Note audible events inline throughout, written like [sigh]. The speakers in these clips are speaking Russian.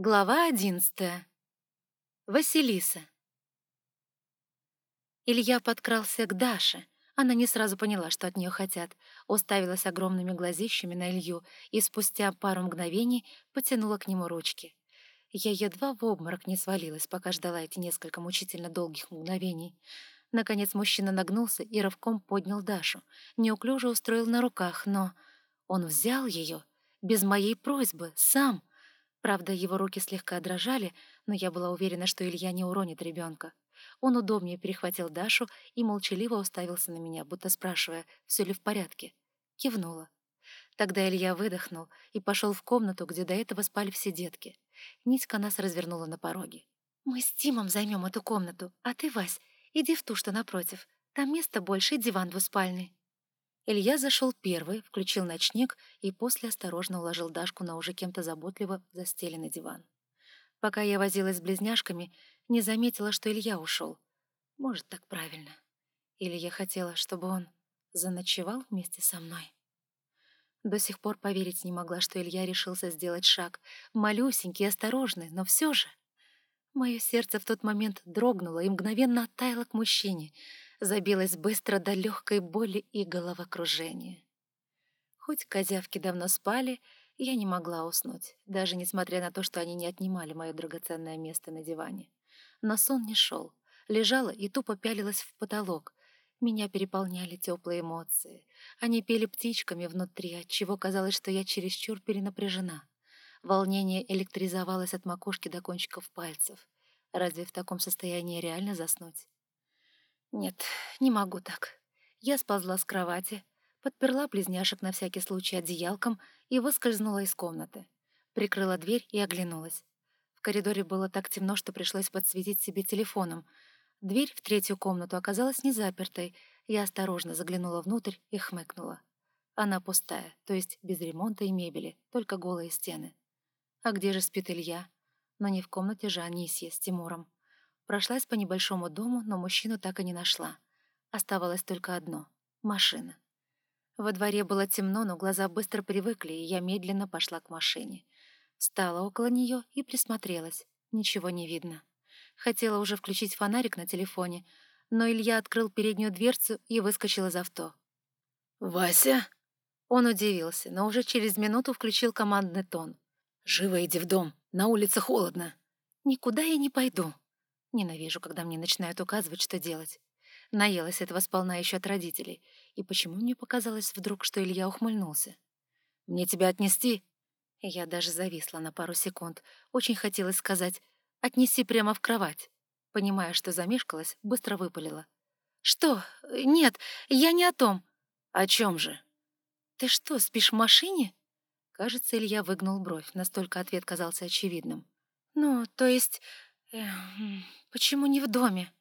Глава одиннадцатая. Василиса. Илья подкрался к Даше. Она не сразу поняла, что от нее хотят, уставилась огромными глазищами на Илью и спустя пару мгновений потянула к нему ручки. Я едва в обморок не свалилась, пока ждала эти несколько мучительно долгих мгновений. Наконец мужчина нагнулся и рывком поднял Дашу, неуклюже устроил на руках, но он взял ее без моей просьбы, сам — Правда, его руки слегка дрожали, но я была уверена, что Илья не уронит ребенка. Он удобнее перехватил Дашу и молчаливо уставился на меня, будто спрашивая, все ли в порядке. Кивнула. Тогда Илья выдохнул и пошел в комнату, где до этого спали все детки. Нитька нас развернула на пороге. «Мы с Тимом займем эту комнату, а ты, Вась, иди в ту, что напротив. Там места больше и диван двуспальный». Илья зашел первый, включил ночник и после осторожно уложил Дашку на уже кем-то заботливо застеленный диван. Пока я возилась с близняшками, не заметила, что Илья ушел. Может, так правильно. Или я хотела, чтобы он заночевал вместе со мной? До сих пор поверить не могла, что Илья решился сделать шаг. Малюсенький, осторожный, но все же. Мое сердце в тот момент дрогнуло и мгновенно оттаяло к мужчине — забилась быстро до легкой боли и головокружения. Хоть козявки давно спали, я не могла уснуть, даже несмотря на то, что они не отнимали мое драгоценное место на диване. Но сон не шел. Лежала и тупо пялилась в потолок. Меня переполняли теплые эмоции. Они пели птичками внутри, отчего казалось, что я чересчур перенапряжена. Волнение электризовалось от макушки до кончиков пальцев. Разве в таком состоянии реально заснуть? Нет, не могу так. Я сползла с кровати, подперла близняшек на всякий случай одеялком и выскользнула из комнаты. Прикрыла дверь и оглянулась. В коридоре было так темно, что пришлось подсветить себе телефоном. Дверь в третью комнату оказалась не запертой. Я осторожно заглянула внутрь и хмыкнула. Она пустая, то есть без ремонта и мебели, только голые стены. А где же спит Илья? Но не в комнате же Анисья с Тимуром. Прошлась по небольшому дому, но мужчину так и не нашла. Оставалось только одно — машина. Во дворе было темно, но глаза быстро привыкли, и я медленно пошла к машине. Встала около нее и присмотрелась. Ничего не видно. Хотела уже включить фонарик на телефоне, но Илья открыл переднюю дверцу и выскочил из авто. «Вася?» Он удивился, но уже через минуту включил командный тон. «Живо иди в дом, на улице холодно». «Никуда я не пойду», Ненавижу, когда мне начинают указывать, что делать. Наелась этого сполна еще от родителей. И почему мне показалось вдруг, что Илья ухмыльнулся? «Мне тебя отнести?» Я даже зависла на пару секунд. Очень хотелось сказать «отнеси прямо в кровать». Понимая, что замешкалась, быстро выпалила. «Что? Нет, я не о том». «О чем же?» «Ты что, спишь в машине?» Кажется, Илья выгнул бровь, настолько ответ казался очевидным. «Ну, то есть... Почему не в доме?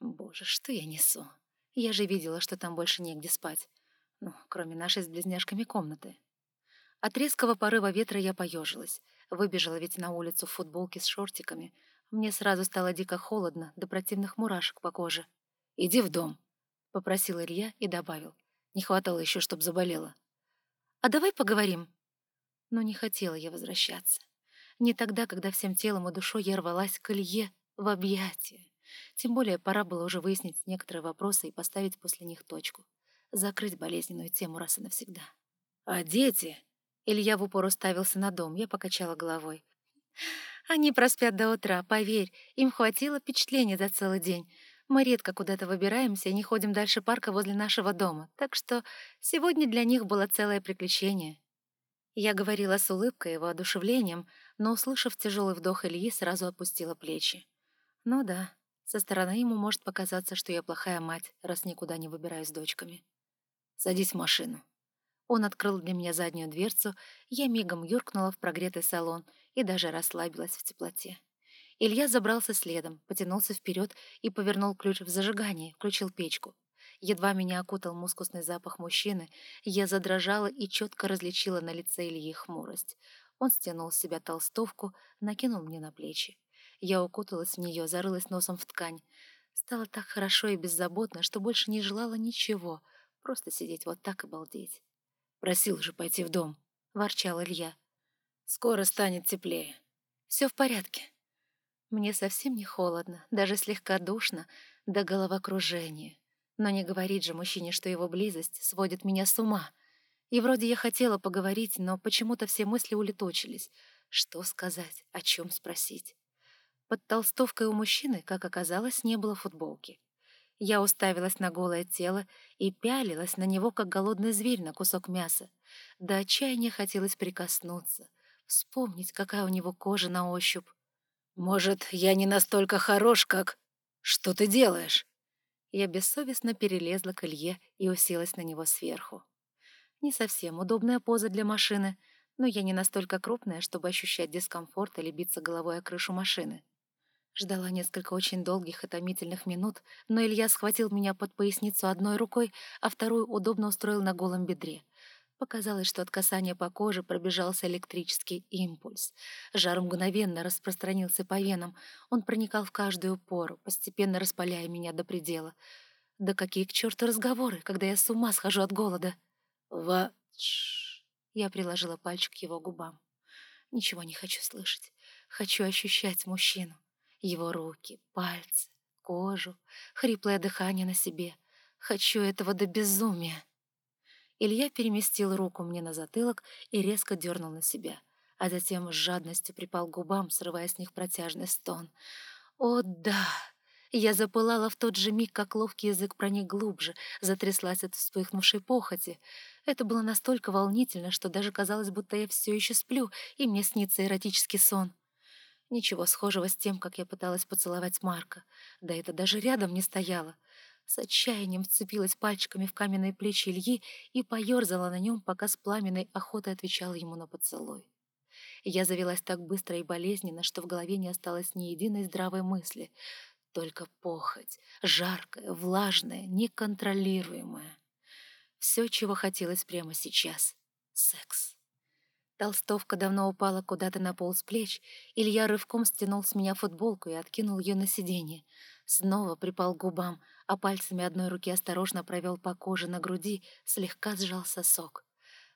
Боже, что я несу? Я же видела, что там больше негде спать. Ну, кроме нашей с близняшками комнаты. От резкого порыва ветра я поежилась. Выбежала ведь на улицу в футболке с шортиками. Мне сразу стало дико холодно, до противных мурашек по коже. «Иди в дом», — попросил Илья и добавил. Не хватало еще, чтоб заболела. «А давай поговорим?» Но не хотела я возвращаться. Не тогда, когда всем телом и душой я рвалась к Илье в объятия. Тем более пора было уже выяснить некоторые вопросы и поставить после них точку. Закрыть болезненную тему раз и навсегда. «А дети?» Илья в упор уставился на дом, я покачала головой. «Они проспят до утра, поверь, им хватило впечатления за целый день. Мы редко куда-то выбираемся и не ходим дальше парка возле нашего дома, так что сегодня для них было целое приключение». Я говорила с улыбкой и воодушевлением, но, услышав тяжелый вдох Ильи, сразу опустила плечи. Ну да, со стороны ему может показаться, что я плохая мать, раз никуда не выбираюсь с дочками. «Садись в машину». Он открыл для меня заднюю дверцу, я мигом юркнула в прогретый салон и даже расслабилась в теплоте. Илья забрался следом, потянулся вперед и повернул ключ в зажигании, включил печку. Едва меня окутал мускусный запах мужчины, я задрожала и четко различила на лице Ильи хмурость. Он стянул с себя толстовку, накинул мне на плечи. Я укуталась в нее, зарылась носом в ткань. Стало так хорошо и беззаботно, что больше не желала ничего, просто сидеть вот так и балдеть. «Просил же пойти в дом», — ворчал Илья. «Скоро станет теплее». Все в порядке. Мне совсем не холодно, даже слегка душно, до головокружения. Но не говорит же мужчине, что его близость сводит меня с ума. И вроде я хотела поговорить, но почему-то все мысли улетучились. Что сказать, о чем спросить? Под толстовкой у мужчины, как оказалось, не было футболки. Я уставилась на голое тело и пялилась на него, как голодный зверь на кусок мяса. До отчаяния хотелось прикоснуться, вспомнить, какая у него кожа на ощупь. «Может, я не настолько хорош, как... Что ты делаешь?» Я бессовестно перелезла к Илье и уселась на него сверху. Не совсем удобная поза для машины, но я не настолько крупная, чтобы ощущать дискомфорт или биться головой о крышу машины. Ждала несколько очень долгих и томительных минут, но Илья схватил меня под поясницу одной рукой, а вторую удобно устроил на голом бедре. Показалось, что от касания по коже пробежался электрический импульс. Жар мгновенно распространился по венам. Он проникал в каждую пору, постепенно распаляя меня до предела. Да какие к черту разговоры, когда я с ума схожу от голода? Ва... Я приложила пальчик к его губам. Ничего не хочу слышать. Хочу ощущать мужчину. Его руки, пальцы, кожу, хриплое дыхание на себе. Хочу этого до безумия. Илья переместил руку мне на затылок и резко дернул на себя, а затем с жадностью припал к губам, срывая с них протяжный стон. «О, да!» Я запылала в тот же миг, как ловкий язык проник глубже, затряслась от вспыхнувшей похоти. Это было настолько волнительно, что даже казалось, будто я все еще сплю, и мне снится эротический сон. Ничего схожего с тем, как я пыталась поцеловать Марка. Да это даже рядом не стояло. С отчаянием вцепилась пальчиками в каменные плечи Ильи и поерзала на нем, пока с пламенной охотой отвечала ему на поцелуй. Я завелась так быстро и болезненно, что в голове не осталось ни единой здравой мысли. Только похоть, жаркая, влажная, неконтролируемая. Все, чего хотелось прямо сейчас — секс. Толстовка давно упала куда-то на пол с плеч. Илья рывком стянул с меня футболку и откинул ее на сиденье. Снова припал к губам, а пальцами одной руки осторожно провел по коже на груди, слегка сжал сосок.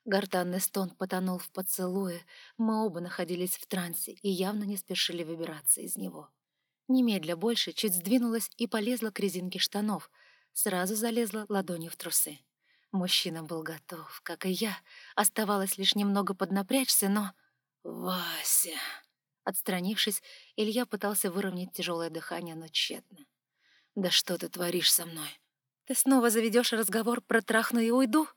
Гортанный стон потонул в поцелуе. Мы оба находились в трансе и явно не спешили выбираться из него. Немедля больше чуть сдвинулась и полезла к резинке штанов. Сразу залезла ладонью в трусы. Мужчина был готов, как и я. Оставалось лишь немного поднапрячься, но... «Вася!» Отстранившись, Илья пытался выровнять тяжелое дыхание, но тщетно. «Да что ты творишь со мной?» «Ты снова заведешь разговор про трахну и уйду?»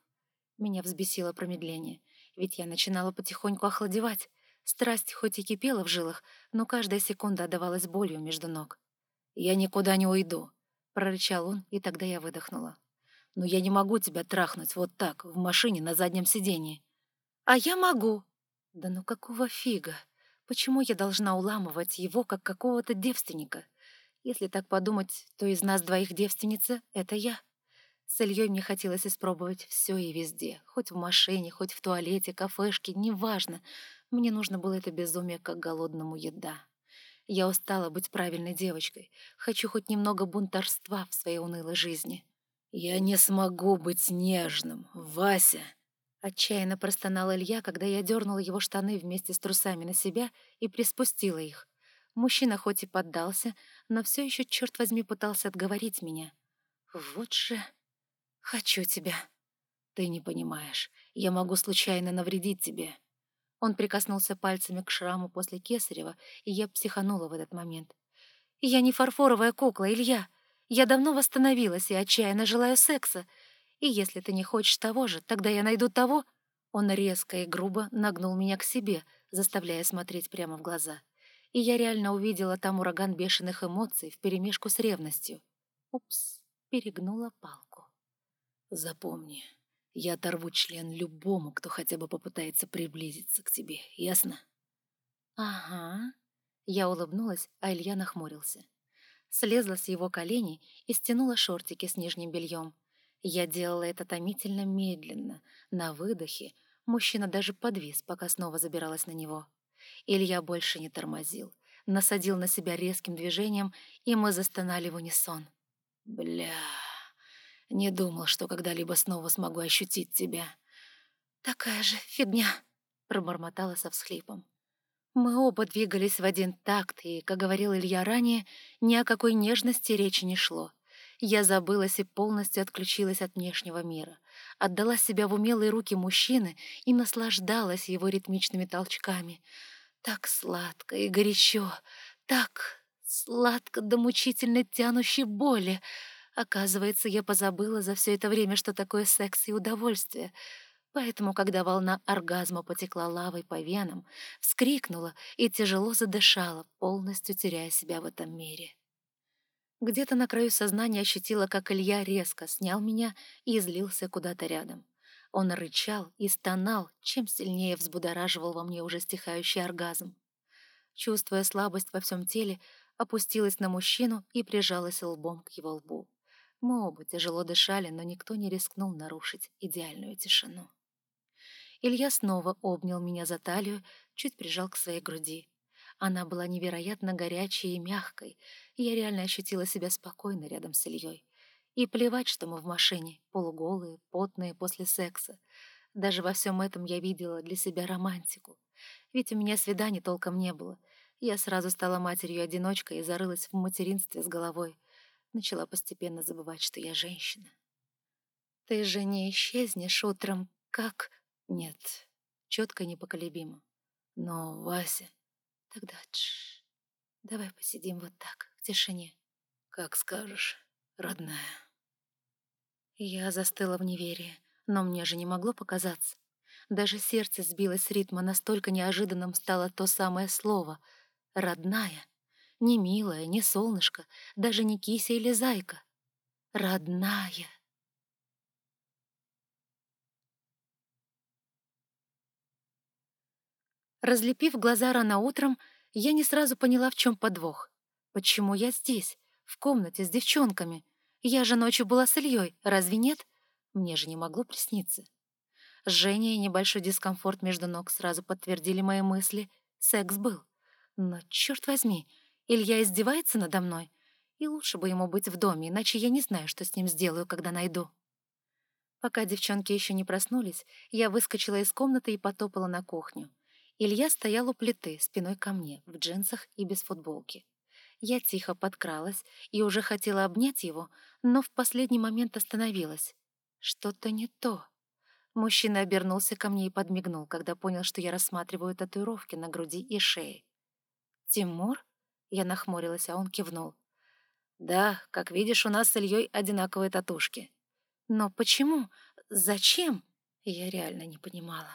Меня взбесило промедление, ведь я начинала потихоньку охладевать. Страсть хоть и кипела в жилах, но каждая секунда отдавалась болью между ног. «Я никуда не уйду», — прорычал он, и тогда я выдохнула но я не могу тебя трахнуть вот так, в машине на заднем сидении». «А я могу». «Да ну какого фига? Почему я должна уламывать его, как какого-то девственника? Если так подумать, то из нас двоих девственница — это я». С Ильей мне хотелось испробовать все и везде, хоть в машине, хоть в туалете, кафешке, неважно. Мне нужно было это безумие, как голодному еда. Я устала быть правильной девочкой, хочу хоть немного бунтарства в своей унылой жизни. «Я не смогу быть нежным, Вася!» Отчаянно простонал Илья, когда я дернула его штаны вместе с трусами на себя и приспустила их. Мужчина хоть и поддался, но все еще, черт возьми, пытался отговорить меня. «Вот же... хочу тебя!» «Ты не понимаешь. Я могу случайно навредить тебе». Он прикоснулся пальцами к шраму после кесарева, и я психанула в этот момент. «Я не фарфоровая кукла, Илья!» Я давно восстановилась и отчаянно желаю секса. И если ты не хочешь того же, тогда я найду того...» Он резко и грубо нагнул меня к себе, заставляя смотреть прямо в глаза. И я реально увидела там ураган бешеных эмоций вперемешку с ревностью. Упс, перегнула палку. «Запомни, я оторву член любому, кто хотя бы попытается приблизиться к тебе, ясно?» «Ага». Я улыбнулась, а Илья нахмурился слезла с его коленей и стянула шортики с нижним бельем. Я делала это томительно медленно, на выдохе. Мужчина даже подвис, пока снова забиралась на него. Илья больше не тормозил, насадил на себя резким движением, и мы застонали в унисон. «Бля, не думал, что когда-либо снова смогу ощутить тебя». «Такая же фигня», — пробормотала со всхлипом. Мы оба двигались в один такт, и, как говорил Илья ранее, ни о какой нежности речи не шло. Я забылась и полностью отключилась от внешнего мира, отдала себя в умелые руки мужчины и наслаждалась его ритмичными толчками. Так сладко и горячо, так сладко до мучительно тянущей боли. Оказывается, я позабыла за все это время, что такое секс и удовольствие — Поэтому, когда волна оргазма потекла лавой по венам, вскрикнула и тяжело задышала, полностью теряя себя в этом мире. Где-то на краю сознания ощутила, как Илья резко снял меня и излился куда-то рядом. Он рычал и стонал, чем сильнее взбудораживал во мне уже стихающий оргазм. Чувствуя слабость во всем теле, опустилась на мужчину и прижалась лбом к его лбу. Мы оба тяжело дышали, но никто не рискнул нарушить идеальную тишину. Илья снова обнял меня за талию, чуть прижал к своей груди. Она была невероятно горячей и мягкой, и я реально ощутила себя спокойно рядом с Ильей. И плевать, что мы в машине, полуголые, потные после секса. Даже во всем этом я видела для себя романтику. Ведь у меня свиданий толком не было. Я сразу стала матерью-одиночкой и зарылась в материнстве с головой. Начала постепенно забывать, что я женщина. «Ты же не исчезнешь утром, как...» Нет, четко и непоколебимо. Но, Вася... Тогда тш, давай посидим вот так, в тишине. Как скажешь, родная. Я застыла в неверии, но мне же не могло показаться. Даже сердце сбилось с ритма, настолько неожиданным стало то самое слово «родная». Не милая, не солнышко, даже не кися или зайка. Родная. Разлепив глаза рано утром, я не сразу поняла, в чем подвох. Почему я здесь, в комнате с девчонками? Я же ночью была с Ильей, разве нет? Мне же не могло присниться. Жжение и небольшой дискомфорт между ног сразу подтвердили мои мысли. Секс был. Но, черт возьми, Илья издевается надо мной. И лучше бы ему быть в доме, иначе я не знаю, что с ним сделаю, когда найду. Пока девчонки еще не проснулись, я выскочила из комнаты и потопала на кухню. Илья стоял у плиты, спиной ко мне, в джинсах и без футболки. Я тихо подкралась и уже хотела обнять его, но в последний момент остановилась. Что-то не то. Мужчина обернулся ко мне и подмигнул, когда понял, что я рассматриваю татуировки на груди и шее. «Тимур?» Я нахмурилась, а он кивнул. «Да, как видишь, у нас с Ильей одинаковые татушки». «Но почему? Зачем?» Я реально не понимала.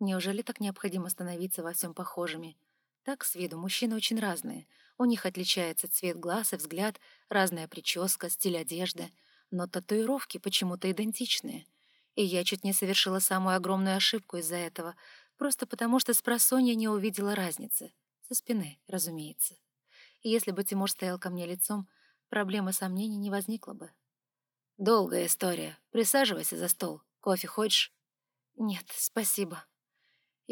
Неужели так необходимо становиться во всем похожими? Так с виду мужчины очень разные. У них отличается цвет глаз и взгляд, разная прическа, стиль одежды. Но татуировки почему-то идентичные. И я чуть не совершила самую огромную ошибку из-за этого, просто потому что с просонья не увидела разницы. Со спины, разумеется. И если бы Тимур стоял ко мне лицом, проблемы сомнений не возникло бы. «Долгая история. Присаживайся за стол. Кофе хочешь?» «Нет, спасибо»,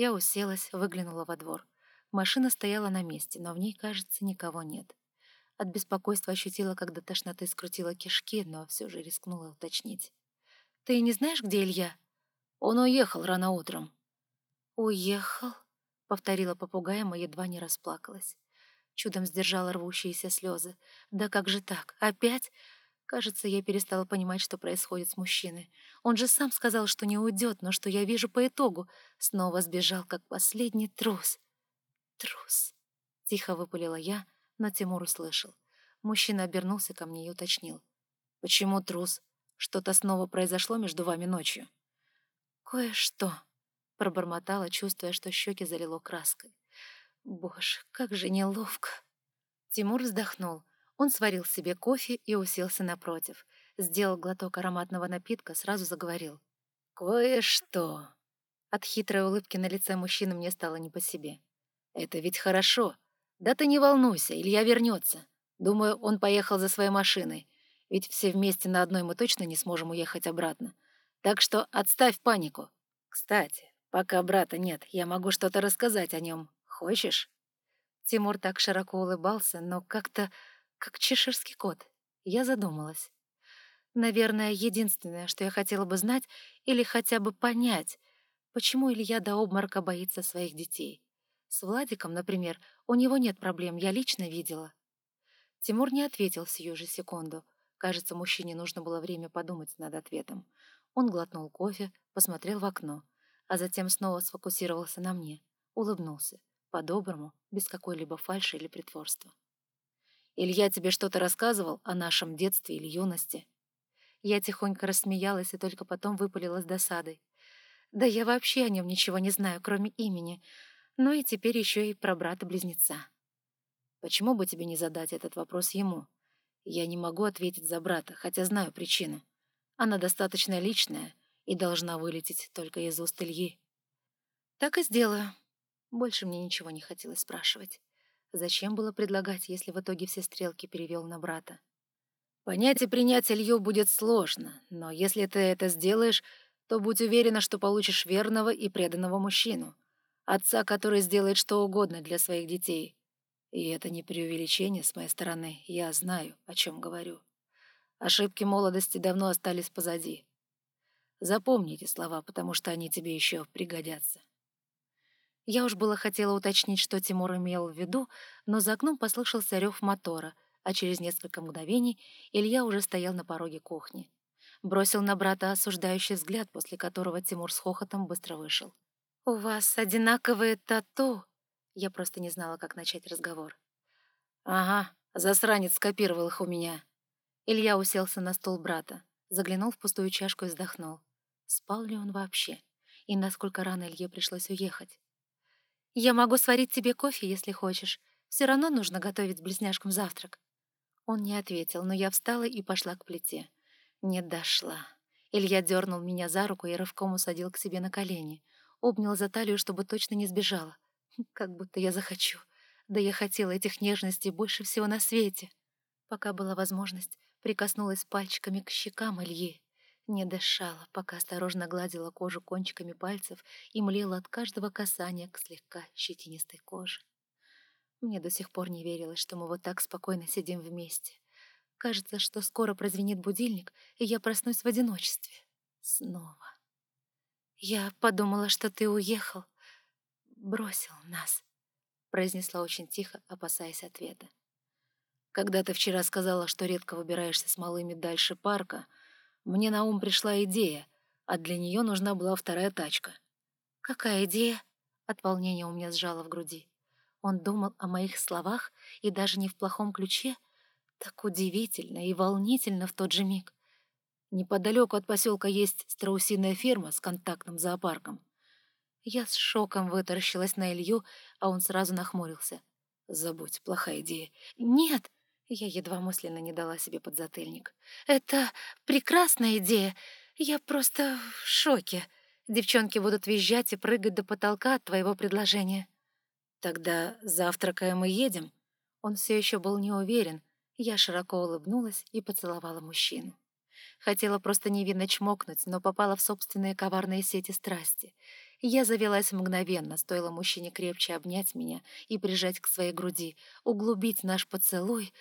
я уселась, выглянула во двор. Машина стояла на месте, но в ней, кажется, никого нет. От беспокойства ощутила, когда тошноты скрутила кишки, но все же рискнула уточнить. «Ты не знаешь, где Илья?» «Он уехал рано утром». «Уехал?» — повторила попугаем и едва не расплакалась. Чудом сдержала рвущиеся слезы. «Да как же так? Опять? Кажется, я перестала понимать, что происходит с мужчиной. Он же сам сказал, что не уйдет, но что я вижу по итогу. Снова сбежал, как последний трус. Трус. Тихо выпалила я, но Тимур услышал. Мужчина обернулся ко мне и уточнил. «Почему трус? Что-то снова произошло между вами ночью?» «Кое-что», — пробормотала, чувствуя, что щеки залило краской. «Боже, как же неловко!» Тимур вздохнул. Он сварил себе кофе и уселся напротив. Сделал глоток ароматного напитка, сразу заговорил. «Кое-что». От хитрой улыбки на лице мужчины мне стало не по себе. «Это ведь хорошо. Да ты не волнуйся, Илья вернется. Думаю, он поехал за своей машиной. Ведь все вместе на одной мы точно не сможем уехать обратно. Так что отставь панику. Кстати, пока брата нет, я могу что-то рассказать о нем. Хочешь?» Тимур так широко улыбался, но как-то как чеширский кот. Я задумалась. Наверное, единственное, что я хотела бы знать или хотя бы понять, почему Илья до обморока боится своих детей. С Владиком, например, у него нет проблем, я лично видела». Тимур не ответил сию же секунду. Кажется, мужчине нужно было время подумать над ответом. Он глотнул кофе, посмотрел в окно, а затем снова сфокусировался на мне, улыбнулся, по-доброму, без какой-либо фальши или притворства. «Илья тебе что-то рассказывал о нашем детстве или юности?» Я тихонько рассмеялась и только потом выпалила с досадой. «Да я вообще о нем ничего не знаю, кроме имени. Ну и теперь еще и про брата-близнеца». «Почему бы тебе не задать этот вопрос ему? Я не могу ответить за брата, хотя знаю причину. Она достаточно личная и должна вылететь только из уст Ильи». «Так и сделаю». Больше мне ничего не хотелось спрашивать. Зачем было предлагать, если в итоге все стрелки перевел на брата? Понять и принять Илью будет сложно, но если ты это сделаешь, то будь уверена, что получишь верного и преданного мужчину. Отца, который сделает что угодно для своих детей. И это не преувеличение с моей стороны, я знаю, о чем говорю. Ошибки молодости давно остались позади. Запомни эти слова, потому что они тебе еще пригодятся. Я уж было хотела уточнить, что Тимур имел в виду, но за окном послышался рев мотора — а через несколько мгновений Илья уже стоял на пороге кухни. Бросил на брата осуждающий взгляд, после которого Тимур с хохотом быстро вышел. «У вас одинаковые тату!» Я просто не знала, как начать разговор. «Ага, засранец скопировал их у меня». Илья уселся на стол брата, заглянул в пустую чашку и вздохнул. Спал ли он вообще? И насколько рано Илье пришлось уехать? «Я могу сварить тебе кофе, если хочешь. Все равно нужно готовить близняшкам завтрак». Он не ответил, но я встала и пошла к плите. Не дошла. Илья дернул меня за руку и рывком усадил к себе на колени. Обнял за талию, чтобы точно не сбежала. Как будто я захочу. Да я хотела этих нежностей больше всего на свете. Пока была возможность, прикоснулась пальчиками к щекам Ильи. Не дышала, пока осторожно гладила кожу кончиками пальцев и млела от каждого касания к слегка щетинистой коже. Мне до сих пор не верилось, что мы вот так спокойно сидим вместе. Кажется, что скоро прозвенит будильник, и я проснусь в одиночестве. Снова. Я подумала, что ты уехал. Бросил нас. Произнесла очень тихо, опасаясь ответа. Когда ты вчера сказала, что редко выбираешься с малыми дальше парка, мне на ум пришла идея, а для нее нужна была вторая тачка. Какая идея? От волнения у меня сжало в груди. Он думал о моих словах и даже не в плохом ключе. Так удивительно и волнительно в тот же миг. Неподалеку от поселка есть страусиная ферма с контактным зоопарком. Я с шоком вытаращилась на Илью, а он сразу нахмурился. «Забудь, плохая идея». «Нет!» — я едва мысленно не дала себе подзатыльник. «Это прекрасная идея. Я просто в шоке. Девчонки будут визжать и прыгать до потолка от твоего предложения». «Тогда завтракаем и едем?» Он все еще был не уверен. Я широко улыбнулась и поцеловала мужчину. Хотела просто невинно чмокнуть, но попала в собственные коварные сети страсти. Я завелась мгновенно, стоило мужчине крепче обнять меня и прижать к своей груди, углубить наш поцелуй.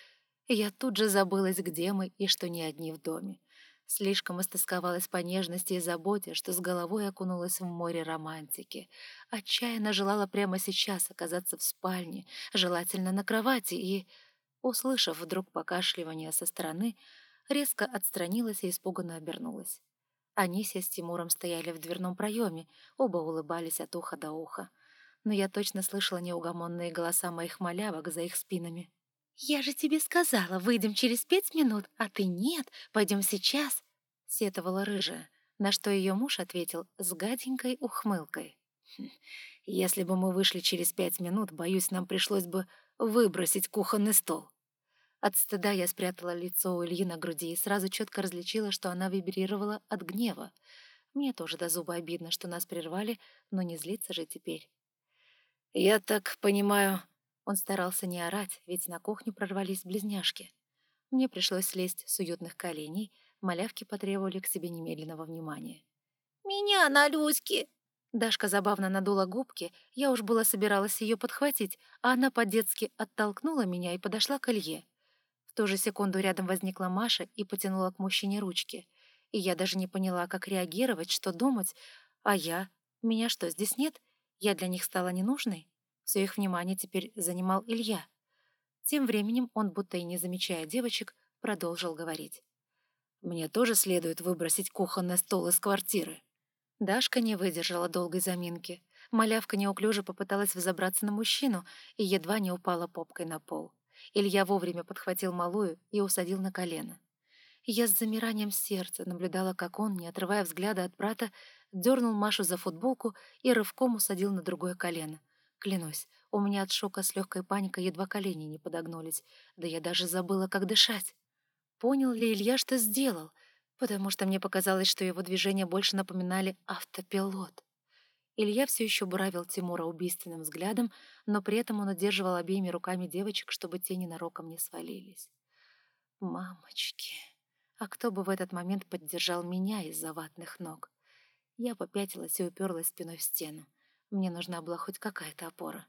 Я тут же забылась, где мы и что не одни в доме. Слишком истосковалась по нежности и заботе, что с головой окунулась в море романтики. Отчаянно желала прямо сейчас оказаться в спальне, желательно на кровати, и, услышав вдруг покашливание со стороны, резко отстранилась и испуганно обернулась. Анисия с Тимуром стояли в дверном проеме, оба улыбались от уха до уха. Но я точно слышала неугомонные голоса моих малявок за их спинами. «Я же тебе сказала, выйдем через пять минут, а ты нет, пойдем сейчас», — сетовала рыжая, на что ее муж ответил с гаденькой ухмылкой. «Хм, «Если бы мы вышли через пять минут, боюсь, нам пришлось бы выбросить кухонный стол». От стыда я спрятала лицо у Ильи на груди и сразу четко различила, что она вибрировала от гнева. Мне тоже до зуба обидно, что нас прервали, но не злиться же теперь. «Я так понимаю, он старался не орать, ведь на кухню прорвались близняшки. Мне пришлось слезть с уютных коленей, малявки потребовали к себе немедленного внимания. «Меня на Люське!» Дашка забавно надула губки, я уж была собиралась ее подхватить, а она по-детски оттолкнула меня и подошла к Илье. В ту же секунду рядом возникла Маша и потянула к мужчине ручки. И я даже не поняла, как реагировать, что думать. А я? Меня что, здесь нет? Я для них стала ненужной? Все их внимание теперь занимал Илья. Тем временем он, будто и не замечая девочек, продолжил говорить. «Мне тоже следует выбросить кухонный стол из квартиры». Дашка не выдержала долгой заминки. Малявка неуклюже попыталась взобраться на мужчину и едва не упала попкой на пол. Илья вовремя подхватил малую и усадил на колено. Я с замиранием сердца наблюдала, как он, не отрывая взгляда от брата, дернул Машу за футболку и рывком усадил на другое колено. Клянусь, у меня от шока с легкой паникой едва колени не подогнулись, да я даже забыла, как дышать. Понял ли Илья, что сделал? Потому что мне показалось, что его движения больше напоминали автопилот. Илья все еще буравил Тимура убийственным взглядом, но при этом он удерживал обеими руками девочек, чтобы те ненароком не свалились. «Мамочки! А кто бы в этот момент поддержал меня из-за ватных ног?» Я попятилась и уперлась спиной в стену. Мне нужна была хоть какая-то опора.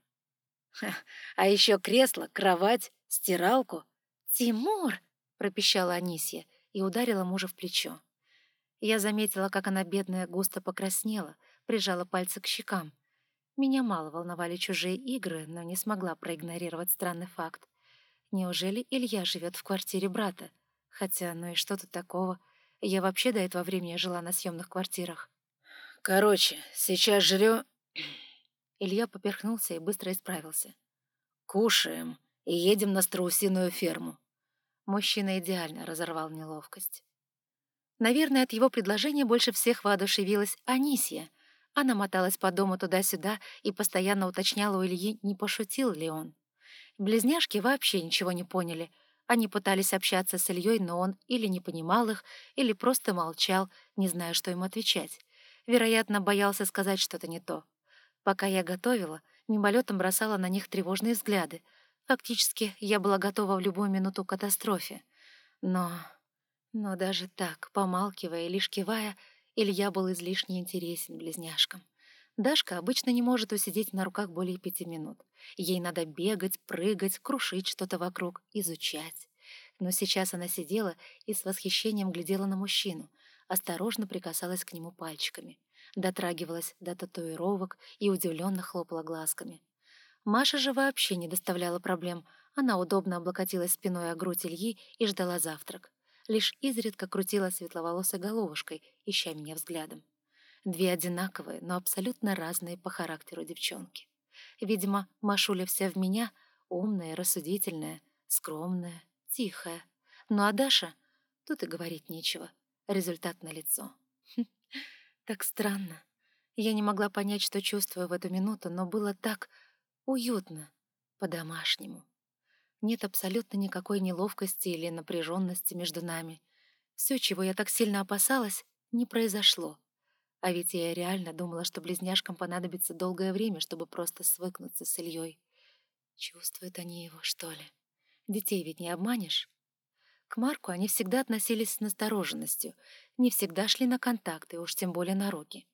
«А еще кресло, кровать, стиралку». «Тимур!» — пропищала Анисья и ударила мужа в плечо. Я заметила, как она, бедная, густо покраснела, прижала пальцы к щекам. Меня мало волновали чужие игры, но не смогла проигнорировать странный факт. Неужели Илья живет в квартире брата? Хотя, ну и что тут такого? Я вообще до этого времени жила на съемных квартирах. Короче, сейчас жрё... Илья поперхнулся и быстро исправился. Кушаем и едем на страусиную ферму. Мужчина идеально разорвал неловкость. Наверное, от его предложения больше всех воодушевилась Анисия. Она моталась по дому туда-сюда и постоянно уточняла у Ильи, не пошутил ли он. Близняшки вообще ничего не поняли. Они пытались общаться с Ильей, но он или не понимал их, или просто молчал, не зная, что им отвечать. Вероятно, боялся сказать что-то не то. Пока я готовила, мимолетом бросала на них тревожные взгляды. Фактически, я была готова в любую минуту к катастрофе. Но... Но даже так, помалкивая и лишь кивая, Илья был излишне интересен близняшкам. Дашка обычно не может усидеть на руках более пяти минут. Ей надо бегать, прыгать, крушить что-то вокруг, изучать. Но сейчас она сидела и с восхищением глядела на мужчину, осторожно прикасалась к нему пальчиками, дотрагивалась до татуировок и удивленно хлопала глазками. Маша же вообще не доставляла проблем. Она удобно облокотилась спиной о грудь Ильи и ждала завтрак. Лишь изредка крутила светловолосой головушкой, ища меня взглядом. Две одинаковые, но абсолютно разные по характеру девчонки. Видимо, Машуля вся в меня, умная, рассудительная, скромная, тихая. Ну а Даша? Тут и говорить нечего. Результат налицо. [laughs] так странно. Я не могла понять, что чувствую в эту минуту, но было так уютно, по-домашнему. Нет абсолютно никакой неловкости или напряженности между нами. Все, чего я так сильно опасалась, не произошло. А ведь я реально думала, что близняшкам понадобится долгое время, чтобы просто свыкнуться с Ильей. Чувствуют они его, что ли? Детей ведь не обманешь. К Марку они всегда относились с настороженностью, не всегда шли на контакты, уж тем более на руки.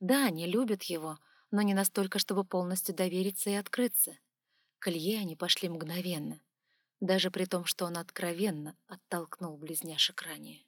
Да, они любят его, но не настолько, чтобы полностью довериться и открыться. К Илье они пошли мгновенно, даже при том, что он откровенно оттолкнул близняшек ранее.